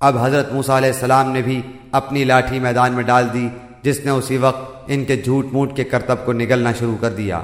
اب حضرت موسیٰ علیہ السلام نے بھی اپنی لاٹھی میدان میں ڈال دی، جس نے اسی وقت ان کے جھوٹ موٹ کے کرتب کو نگلنا شروع کر دیا۔